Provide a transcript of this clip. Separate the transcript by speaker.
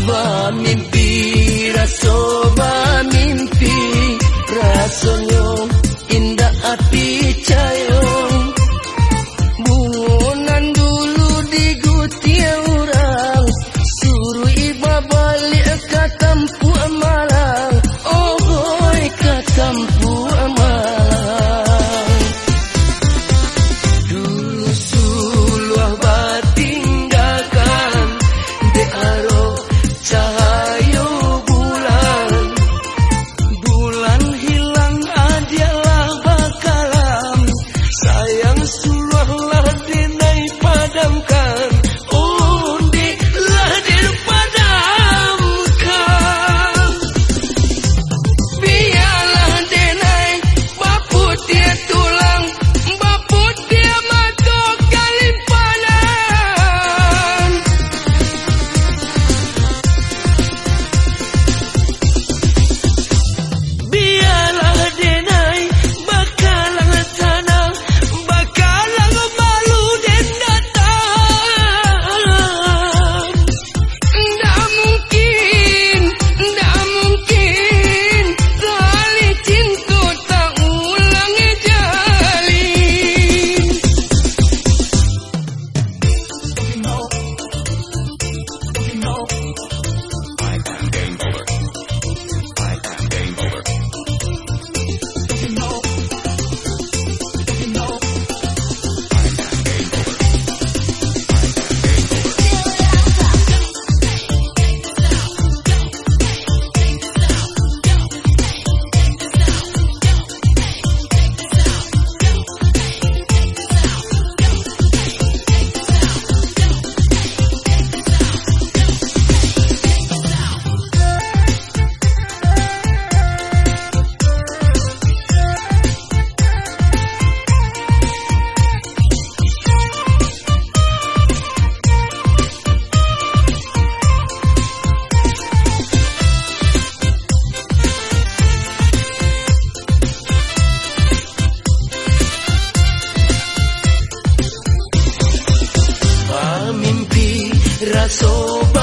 Speaker 1: Coba mimpi Raso mimpi Rasanya indah api cahaya so